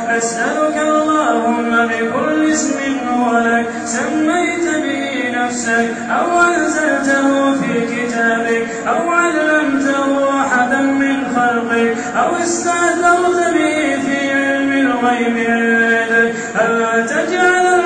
أسألك اللهم بكل اسم هو لك سميت به نفسك أو أنزلته في كتابك أو علمته أحدا من خلقك أو استأثرت به في علم الغيب عندك ألا تجعل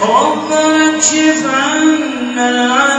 ربنا اكشف عنا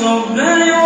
تبع